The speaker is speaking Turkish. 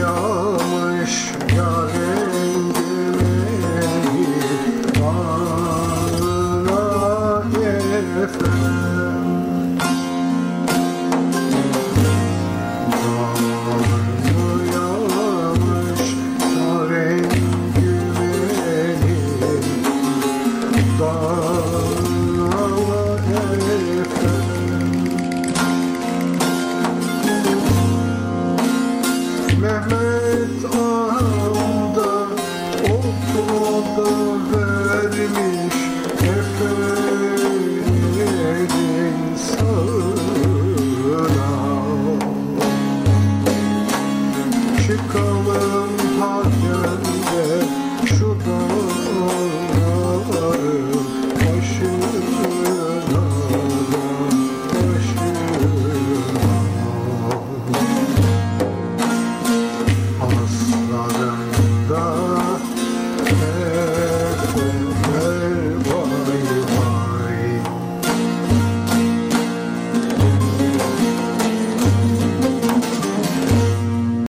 yağmış yarim gibi bana efendim Dağ